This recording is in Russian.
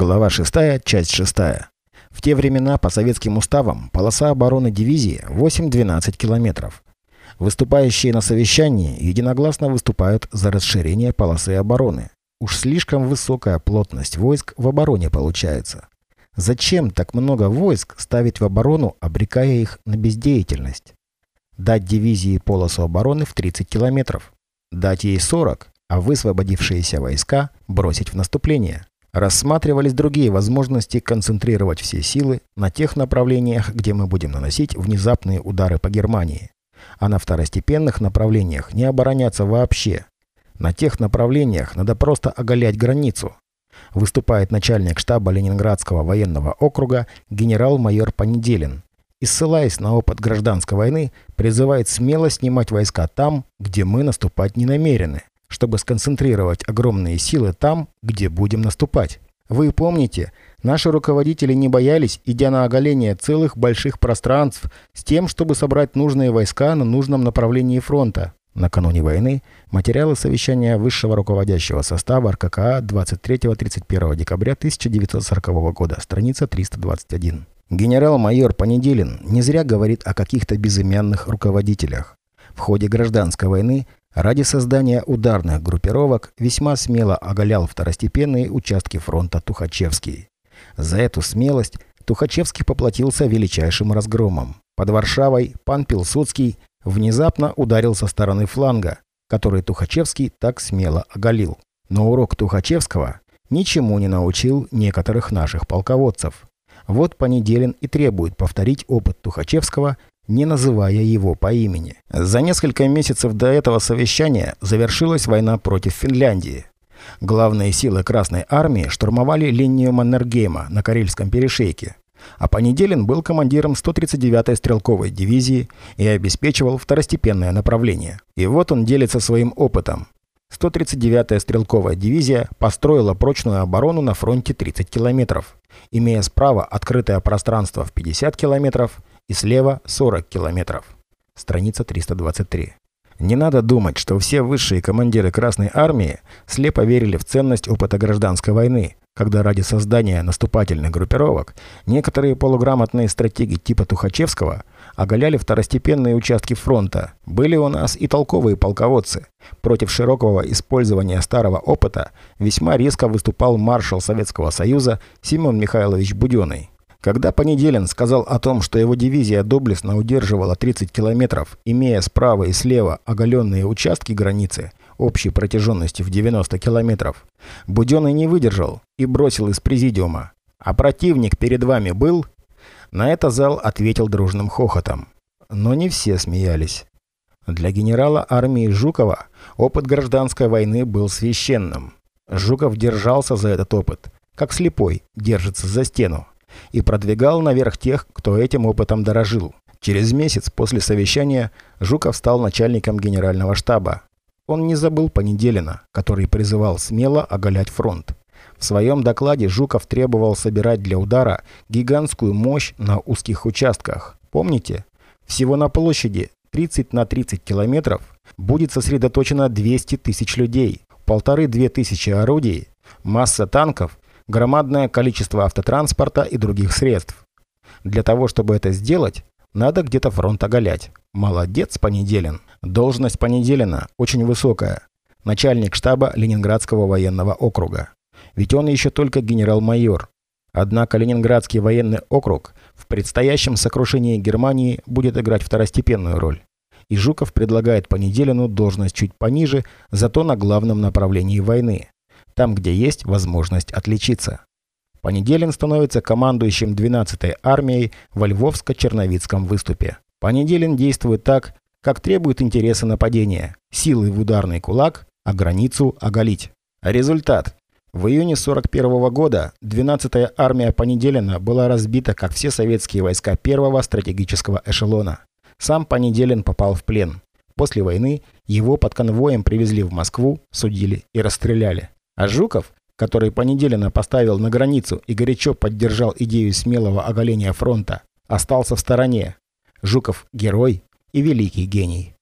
Глава 6, часть 6. В те времена по советским уставам полоса обороны дивизии 8-12 километров. Выступающие на совещании единогласно выступают за расширение полосы обороны. Уж слишком высокая плотность войск в обороне получается. Зачем так много войск ставить в оборону, обрекая их на бездеятельность? Дать дивизии полосу обороны в 30 километров. Дать ей 40, а высвободившиеся войска бросить в наступление. Рассматривались другие возможности концентрировать все силы на тех направлениях, где мы будем наносить внезапные удары по Германии. А на второстепенных направлениях не обороняться вообще. На тех направлениях надо просто оголять границу. Выступает начальник штаба Ленинградского военного округа генерал-майор Понеделин и, ссылаясь на опыт гражданской войны, призывает смело снимать войска там, где мы наступать не намерены чтобы сконцентрировать огромные силы там, где будем наступать. Вы помните, наши руководители не боялись, идя на оголение целых больших пространств, с тем, чтобы собрать нужные войска на нужном направлении фронта. Накануне войны материалы совещания высшего руководящего состава РККА 23-31 декабря 1940 года, страница 321. Генерал-майор Понеделин не зря говорит о каких-то безымянных руководителях. В ходе гражданской войны Ради создания ударных группировок весьма смело оголял второстепенные участки фронта Тухачевский. За эту смелость Тухачевский поплатился величайшим разгромом. Под Варшавой пан Пилсудский внезапно ударил со стороны фланга, который Тухачевский так смело оголил. Но урок Тухачевского ничему не научил некоторых наших полководцев. Вот Понеделин и требует повторить опыт Тухачевского не называя его по имени. За несколько месяцев до этого совещания завершилась война против Финляндии. Главные силы Красной Армии штурмовали линию Маннергейма на Карельском перешейке, а Понеделин был командиром 139-й стрелковой дивизии и обеспечивал второстепенное направление. И вот он делится своим опытом. 139-я стрелковая дивизия построила прочную оборону на фронте 30 километров, имея справа открытое пространство в 50 километров и слева 40 километров. Страница 323. Не надо думать, что все высшие командиры Красной Армии слепо верили в ценность опыта гражданской войны, когда ради создания наступательных группировок некоторые полуграмотные стратеги типа Тухачевского оголяли второстепенные участки фронта. Были у нас и толковые полководцы. Против широкого использования старого опыта весьма резко выступал маршал Советского Союза Семен Михайлович Буденный. Когда Понеделин сказал о том, что его дивизия доблестно удерживала 30 километров, имея справа и слева оголенные участки границы общей протяженностью в 90 километров, Буденный не выдержал и бросил из президиума. «А противник перед вами был?» На это зал ответил дружным хохотом. Но не все смеялись. Для генерала армии Жукова опыт гражданской войны был священным. Жуков держался за этот опыт, как слепой держится за стену и продвигал наверх тех, кто этим опытом дорожил. Через месяц после совещания Жуков стал начальником генерального штаба. Он не забыл Понеделина, который призывал смело оголять фронт. В своем докладе Жуков требовал собирать для удара гигантскую мощь на узких участках. Помните? Всего на площади 30 на 30 километров будет сосредоточено 200 тысяч людей, полторы-две тысячи орудий, масса танков громадное количество автотранспорта и других средств. Для того, чтобы это сделать, надо где-то фронт оголять. Молодец, Понеделин. Должность Понеделина очень высокая. Начальник штаба Ленинградского военного округа. Ведь он еще только генерал-майор. Однако Ленинградский военный округ в предстоящем сокрушении Германии будет играть второстепенную роль. И Жуков предлагает Понеделину должность чуть пониже, зато на главном направлении войны там, где есть возможность отличиться. Понеделин становится командующим 12-й армией во Львовско-Черновицком выступе. Понеделин действует так, как требуют интересы нападения. Силы в ударный кулак, а границу оголить. Результат. В июне 41 -го года 12-я армия Понеделина была разбита, как все советские войска первого стратегического эшелона. Сам Понеделин попал в плен. После войны его под конвоем привезли в Москву, судили и расстреляли. А Жуков, который Понеделина поставил на границу и горячо поддержал идею смелого оголения фронта, остался в стороне. Жуков – герой и великий гений.